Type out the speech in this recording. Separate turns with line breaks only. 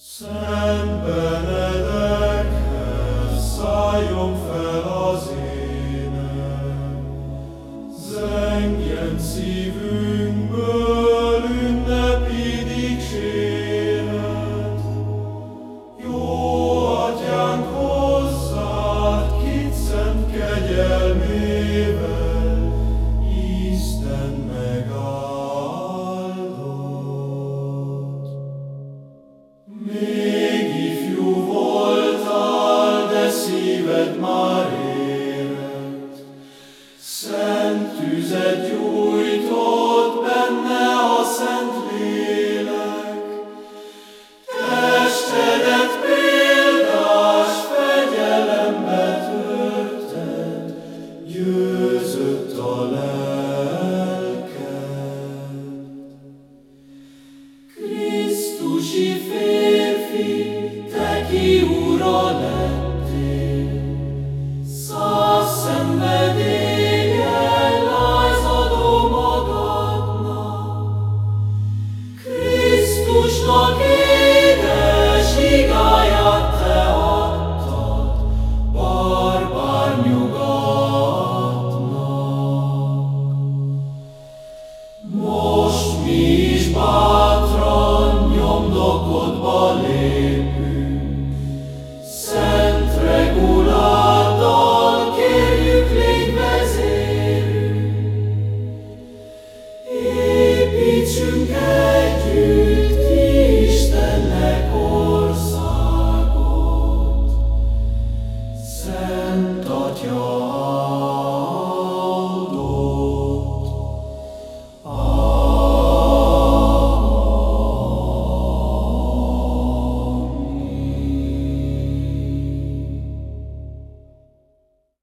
Szembenedekhez szálljon fel az énem, zengjen szívünkből. Még ifjú voltál, de szíved már élet. Szent tüzet gyújtott benne a szent lélek. Testedet példás fegyelembe törted, győzött a lelked. Krisztusi fél, see. Építsünk együtt Istennek országot, Szent Atya.